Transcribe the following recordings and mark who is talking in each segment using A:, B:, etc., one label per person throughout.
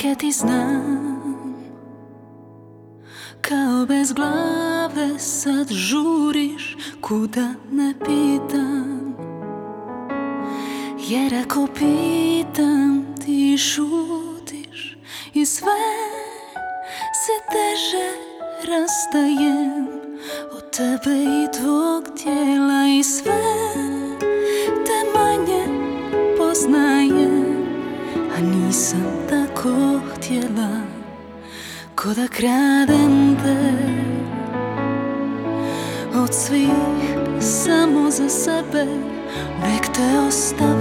A: majke ti znam Kao bez glave sad žuriš Kuda ne pitam. Jer ako pitam ti šutiš I sve se teže rastajem. Od tebe i tvog tijela I sve te manje poznajem. A nisam tako htjela Ko da kradem te. Od svih samo za sebe Nek te ostave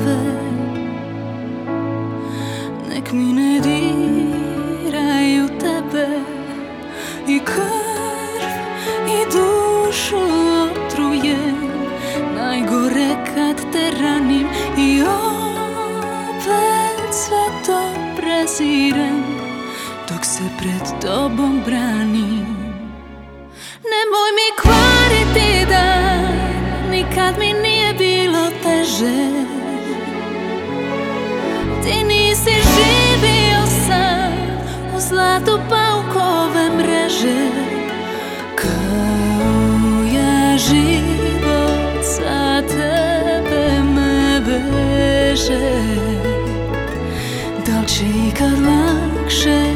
A: prezirem Dok se pred tobom branim. Nemoj mi kvariti dan Nikad mi nije bilo teže. Ti nisi živio sam U zlatu paukove mreže. Kao ja život za tebe me veže Çiğ kalmak şey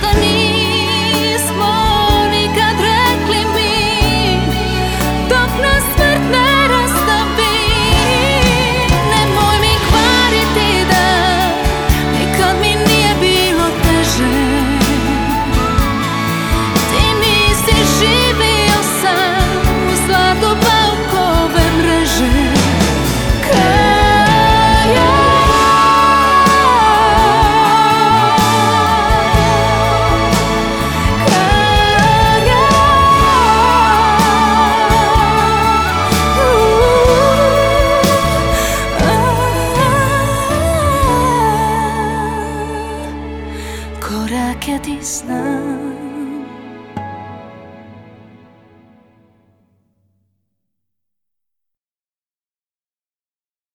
A: the need Korake ti znam